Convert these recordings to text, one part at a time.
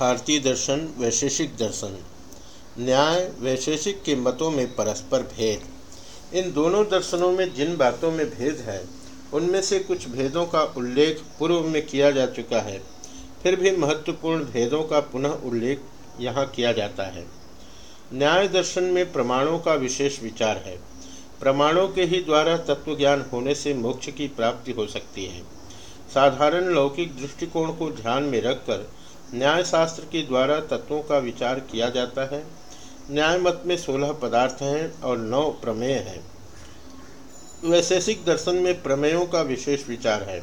भारतीय दर्शन, वैशेषिक दर्शन। न्याय, वैशेषिक के मतों में परस्पर भेद। इन दोनों दर्शनों में जिन बातों में भेद है, उनमें से कुछ भेदों का उल्लेख पूर्व में किया जा चुका है। फिर भी महत्वपूर्ण भेदों का पुनः उल्लेख यहाँ किया जाता है। न्याय दर्शन में प्रमाणों का विशेष विचार है। प्रमाणों के ही द्वारा तत्वज्ञान होने से मोक्ष की प्राप्ति हो सकती है। साधारण लौकिक दृष्टिकोण को ध्यान में रखकर न्याय शास्त्र के द्वारा तत्वों का विचार किया जाता है। न्याय मत में सोलह पदार्थ हैं और नौ प्रमेय हैं। वैशेषिक दर्शन में प्रमेयों का विशेष विचार है।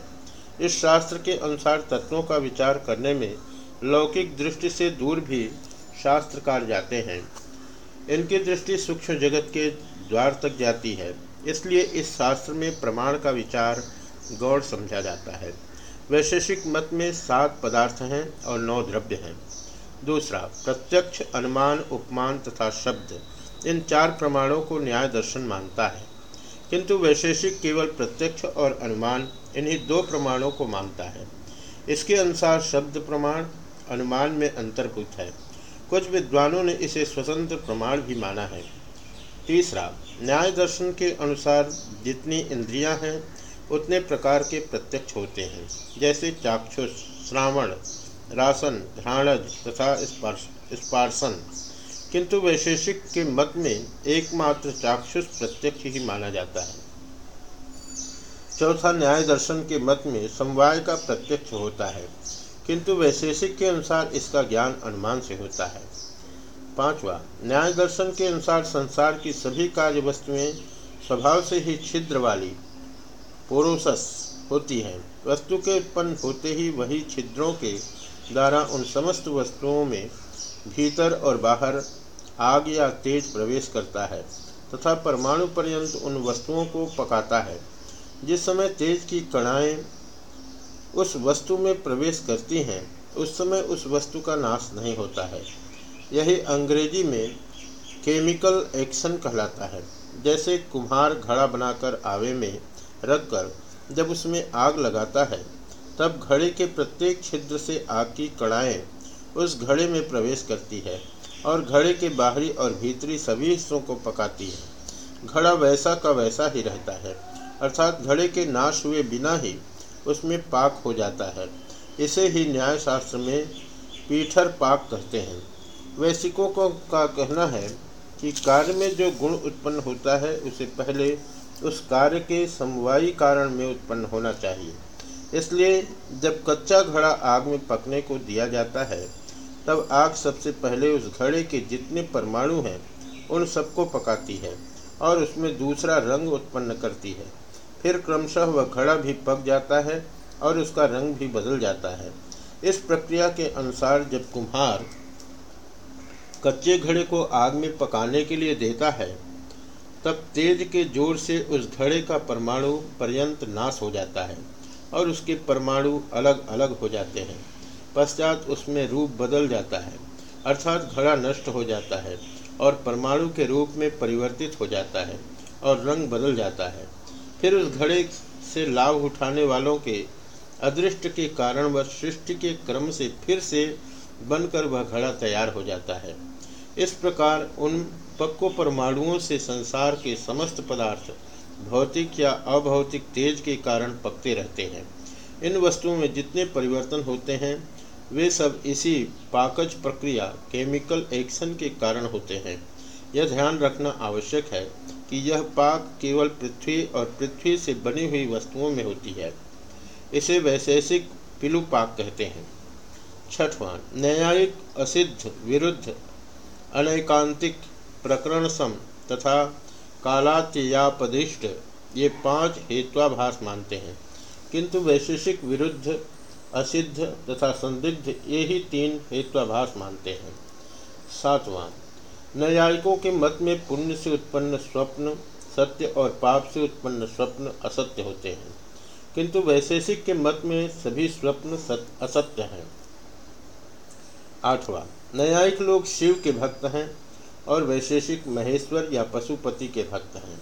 इस शास्त्र के अनुसार तत्वों का विचार करने में लौकिक दृष्टि से दूर भी शास्त्रकार जाते हैं। इनकी दृष्टि सूक्ष्म जगत के द्वार तक जाती है। इसलिए इस शास्त्र में प्रमाण का विचार गौड़ समझा जाता है। वैशेषिक मत में सात पदार्थ हैं और नौ द्रव्य हैं। दूसरा, प्रत्यक्ष, अनुमान, उपमान तथा शब्द। इन चार प्रमाणों को न्याय दर्शन मानता है। किंतु वैशेषिक केवल प्रत्यक्ष और अनुमान, इन्हीं दो प्रमाणों को मानता है। इसके अनुसार शब्द प्रमाण, अनुमान में अंतर्भूत है। कुछ विद्वानों ने इसे स्वतंत्र प्रमाण भी माना है। तीसरा, न्याय दर्शन के अनुसार जितनी इंद्रियाँ हैं उतने प्रकार के प्रत्यक्ष होते हैं, जैसे चाक्षुष, श्रावण, रासन घ्राणज तथा स्पार्शन। किंतु वैशेषिक के मत में एकमात्र चाक्षुष प्रत्यक्ष ही माना जाता है। चौथा न्याय दर्शन के मत में समवाय का प्रत्यक्ष होता है, किंतु वैशेषिक के अनुसार इसका ज्ञान अनुमान से होता है। पांचवा, न्याय दर्शन के अनुसार संसार की सभी कार्य वस्तुएँ स्वभाव से ही छिद्र वाली पोरोसस होती है। वस्तु के उत्पन्न होते ही वही छिद्रों के द्वारा उन समस्त वस्तुओं में भीतर और बाहर आग या तेज प्रवेश करता है तथा परमाणु पर्यंत उन वस्तुओं को पकाता है। जिस समय तेज की कणाएँ उस वस्तु में प्रवेश करती हैं, उस समय उस वस्तु का नाश नहीं होता है। यही अंग्रेज़ी में केमिकल एक्शन कहलाता है। जैसे कुम्हार घड़ा बनाकर आवे में रखकर जब उसमें आग लगाता है, तब घड़े के प्रत्येक छिद्र से आग की कड़ाएँ उस घड़े में प्रवेश करती है और घड़े के बाहरी और भीतरी सभी हिस्सों को पकाती है। घड़ा वैसा का वैसा ही रहता है, अर्थात घड़े के नाश हुए बिना ही उसमें पाक हो जाता है। इसे ही न्याय शास्त्र में पीठर पाक कहते हैं। वैशिकों को का कहना है कि कार्य में जो गुण उत्पन्न होता है, उसे पहले उस कार्य के समवायी कारण में उत्पन्न होना चाहिए। इसलिए जब कच्चा घड़ा आग में पकने को दिया जाता है, तब आग सबसे पहले उस घड़े के जितने परमाणु हैं, उन सबको पकाती है और उसमें दूसरा रंग उत्पन्न करती है। फिर क्रमशः वह घड़ा भी पक जाता है और उसका रंग भी बदल जाता है। इस प्रक्रिया के अनुसार जब कुम्हार कच्चे घड़े को आग में पकाने के लिए देता है तब तेज के ज़ोर से उस घड़े का परमाणु पर्यंत नाश हो जाता है और उसके परमाणु अलग अलग हो जाते हैं। पश्चात उसमें रूप बदल जाता है, अर्थात घड़ा नष्ट हो जाता है और परमाणु के रूप में परिवर्तित हो जाता है और रंग बदल जाता है। फिर उस घड़े से लाभ उठाने वालों के अदृष्ट के कारण वह सृष्टि के क्रम से फिर से बनकर वह घड़ा तैयार हो जाता है। इस प्रकार उन पक्को परमाणुओं से संसार के समस्त पदार्थ, भौतिक या अभौतिक तेज के कारण पकते रहते हैं। इन वस्तुओं में जितने परिवर्तन होते हैं, वे सब इसी पाकज प्रक्रिया, केमिकल एक्शन के कारण होते हैं। यह ध्यान रखना आवश्यक है कि यह पाक केवल पृथ्वी और पृथ्वी से बनी हुई वस्तुओं में होती है। इसे वैशेषिक पिलु पाक कहते हैं। छठवां, न्यायिक, असिद्ध, विरुद्ध अनैकांतिक प्रकरण सम तथा कालात्ययापदिष्ट ये पाँच हेत्वाभास मानते हैं। किंतु वैशेषिक विरुद्ध, असिद्ध तथा संदिग्ध ये ही तीन हेत्वाभास मानते हैं। सातवां, न्यायिकों के मत में पुण्य से उत्पन्न स्वप्न, सत्य और पाप से उत्पन्न स्वप्न असत्य होते हैं। किंतु वैशेषिक के मत में सभी स्वप्न सत्य असत्य हैं। आठवां न्यायिक लोग शिव के भक्त हैं और वैशेषिक महेश्वर या पशुपति के भक्त हैं।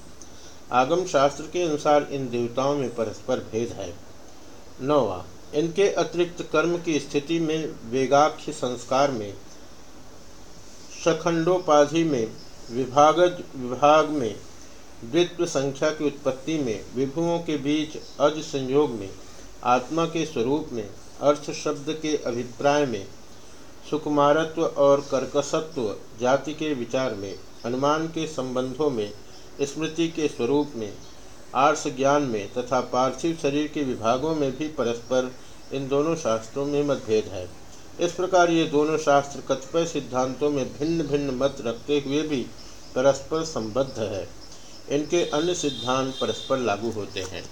आगम शास्त्र के अनुसार इन देवताओं में परस्पर भेद है। नौवा, इनके अतिरिक्त कर्म की स्थिति में वेगाख्य संस्कार में सखंडोपाधि में, विभागज विभाग में, द्वित्व संख्या की उत्पत्ति में, विभुओं के बीच अज संयोग में, आत्मा के स्वरूप में, अर्थ शब्द के अभिप्राय में सुकुमारत्व और कर्कशत्व जाति के विचार में अनुमान के संबंधों में, स्मृति के स्वरूप में आर्स ज्ञान में तथा पार्थिव शरीर के विभागों में भी परस्पर इन दोनों शास्त्रों में मतभेद है। इस प्रकार ये दोनों शास्त्र कतिपय सिद्धांतों में भिन्न भिन्न मत रखते हुए भी परस्पर संबद्ध है। इनके अन्य सिद्धांत परस्पर लागू होते हैं।